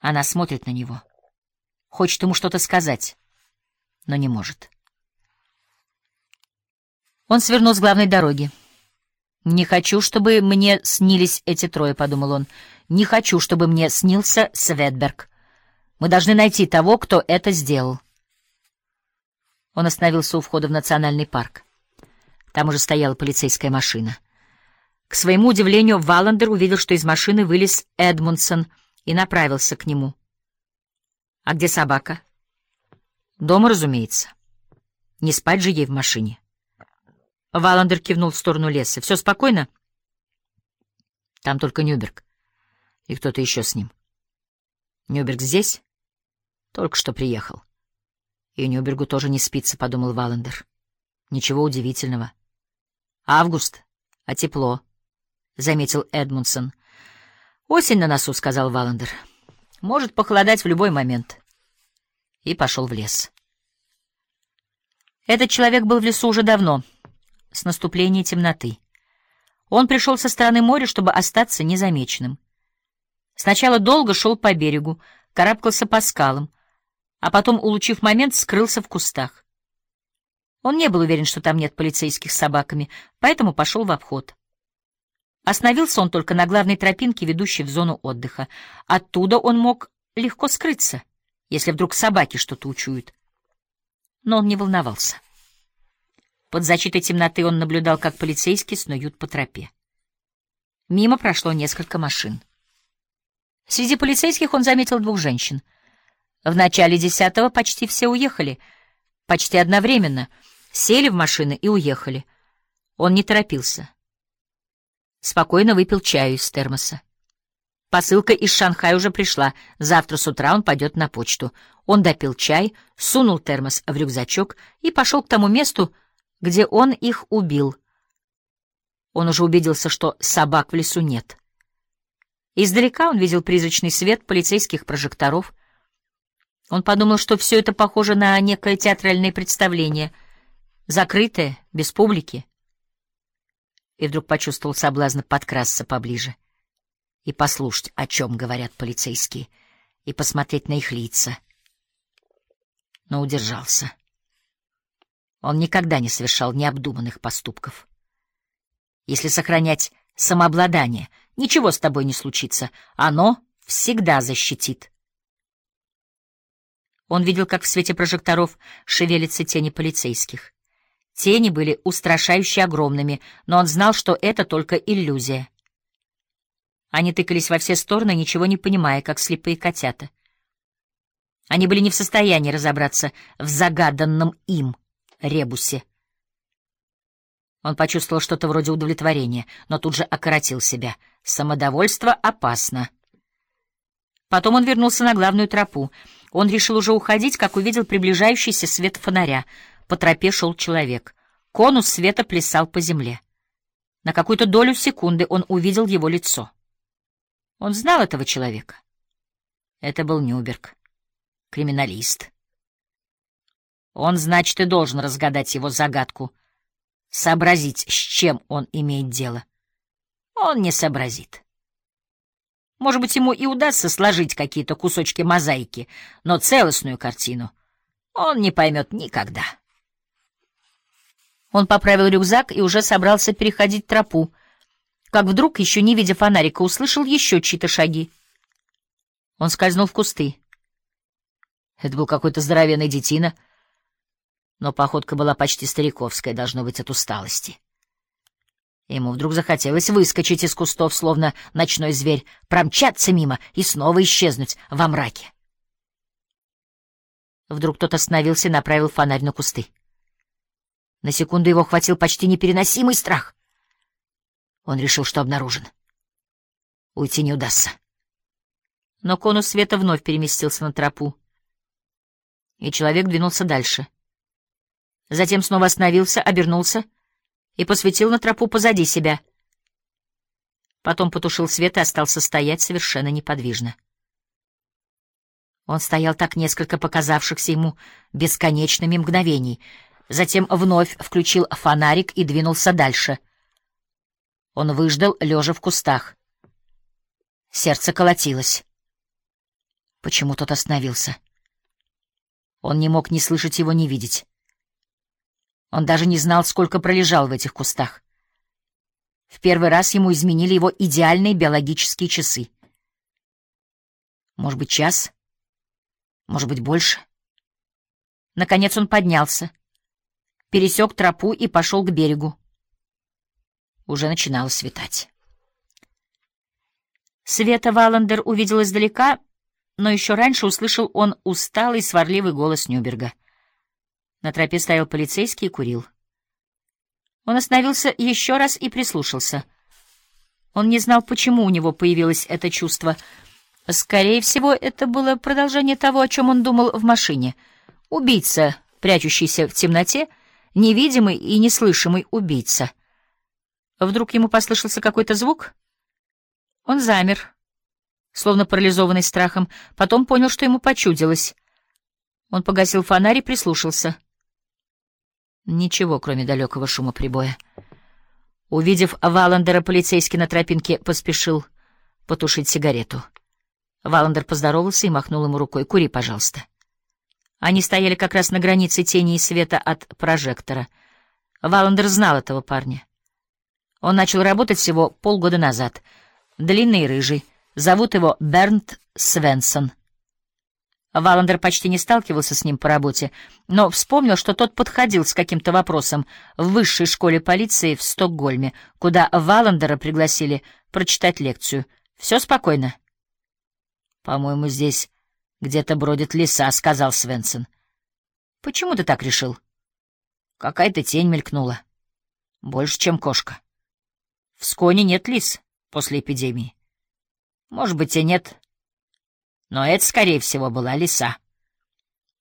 Она смотрит на него. Хочет ему что-то сказать, но не может. Он свернул с главной дороги. «Не хочу, чтобы мне снились эти трое», — подумал он. «Не хочу, чтобы мне снился Светберг. Мы должны найти того, кто это сделал». Он остановился у входа в национальный парк. Там уже стояла полицейская машина. К своему удивлению, Валандер увидел, что из машины вылез Эдмундсон и направился к нему. «А где собака?» «Дома, разумеется. Не спать же ей в машине». Валандер кивнул в сторону леса. «Все спокойно?» «Там только Нюберг. И кто-то еще с ним». «Нюберг здесь?» «Только что приехал». «И Нюбергу тоже не спится», — подумал Валандер. «Ничего удивительного». «Август, а тепло», — заметил Эдмундсон. «Осень на носу», — сказал Валандер. «Может похолодать в любой момент». И пошел в лес. Этот человек был в лесу уже давно — с наступлением темноты. Он пришел со стороны моря, чтобы остаться незамеченным. Сначала долго шел по берегу, карабкался по скалам, а потом, улучив момент, скрылся в кустах. Он не был уверен, что там нет полицейских с собаками, поэтому пошел в обход. Остановился он только на главной тропинке, ведущей в зону отдыха. Оттуда он мог легко скрыться, если вдруг собаки что-то учуют. Но он не волновался. Под защитой темноты он наблюдал, как полицейские снуют по тропе. Мимо прошло несколько машин. Среди полицейских он заметил двух женщин. В начале десятого почти все уехали, почти одновременно, сели в машины и уехали. Он не торопился. Спокойно выпил чаю из термоса. Посылка из Шанхая уже пришла. Завтра с утра он пойдет на почту. Он допил чай, сунул термос в рюкзачок и пошел к тому месту, где он их убил. Он уже убедился, что собак в лесу нет. Издалека он видел призрачный свет полицейских прожекторов. Он подумал, что все это похоже на некое театральное представление, закрытое, без публики. И вдруг почувствовал соблазн подкрасться поближе и послушать, о чем говорят полицейские, и посмотреть на их лица. Но удержался. Он никогда не совершал необдуманных поступков. Если сохранять самообладание, ничего с тобой не случится. Оно всегда защитит. Он видел, как в свете прожекторов шевелятся тени полицейских. Тени были устрашающе огромными, но он знал, что это только иллюзия. Они тыкались во все стороны, ничего не понимая, как слепые котята. Они были не в состоянии разобраться в загаданном им ребусе. Он почувствовал что-то вроде удовлетворения, но тут же окоротил себя. Самодовольство опасно. Потом он вернулся на главную тропу. Он решил уже уходить, как увидел приближающийся свет фонаря. По тропе шел человек. Конус света плясал по земле. На какую-то долю секунды он увидел его лицо. Он знал этого человека. Это был Нюберг, криминалист. Он, значит, и должен разгадать его загадку, сообразить, с чем он имеет дело. Он не сообразит. Может быть, ему и удастся сложить какие-то кусочки мозаики, но целостную картину он не поймет никогда. Он поправил рюкзак и уже собрался переходить тропу, как вдруг, еще не видя фонарика, услышал еще чьи-то шаги. Он скользнул в кусты. Это был какой-то здоровенный детина — но походка была почти стариковская, должно быть, от усталости. Ему вдруг захотелось выскочить из кустов, словно ночной зверь, промчаться мимо и снова исчезнуть во мраке. Вдруг кто-то остановился и направил фонарь на кусты. На секунду его охватил почти непереносимый страх. Он решил, что обнаружен. Уйти не удастся. Но конус света вновь переместился на тропу, и человек двинулся дальше — Затем снова остановился, обернулся и посветил на тропу позади себя. Потом потушил свет и остался стоять совершенно неподвижно. Он стоял так несколько показавшихся ему бесконечными мгновений, затем вновь включил фонарик и двинулся дальше. Он выждал, лежа в кустах. Сердце колотилось. почему тот остановился. Он не мог ни слышать его, ни видеть. Он даже не знал, сколько пролежал в этих кустах. В первый раз ему изменили его идеальные биологические часы. Может быть, час? Может быть, больше? Наконец он поднялся, пересек тропу и пошел к берегу. Уже начинало светать. Света Валандер увидел издалека, но еще раньше услышал он усталый, сварливый голос Нюберга. На тропе стоял полицейский и курил. Он остановился еще раз и прислушался. Он не знал, почему у него появилось это чувство. Скорее всего, это было продолжение того, о чем он думал в машине. Убийца, прячущийся в темноте, невидимый и неслышимый убийца. Вдруг ему послышался какой-то звук? Он замер, словно парализованный страхом, потом понял, что ему почудилось. Он погасил фонарь и прислушался — Ничего, кроме далекого шума прибоя. Увидев Валандера, полицейский на тропинке поспешил потушить сигарету. Валандер поздоровался и махнул ему рукой. «Кури, пожалуйста». Они стояли как раз на границе тени и света от прожектора. Валандер знал этого парня. Он начал работать всего полгода назад. Длинный и рыжий. Зовут его Бернт Свенсон. Валандер почти не сталкивался с ним по работе, но вспомнил, что тот подходил с каким-то вопросом в высшей школе полиции в Стокгольме, куда Валандера пригласили прочитать лекцию. «Все спокойно?» «По-моему, здесь где-то бродит лиса», — сказал Свенсон. «Почему ты так решил?» «Какая-то тень мелькнула. Больше, чем кошка. В Сконе нет лис после эпидемии. Может быть, и нет, но это, скорее всего, была лиса.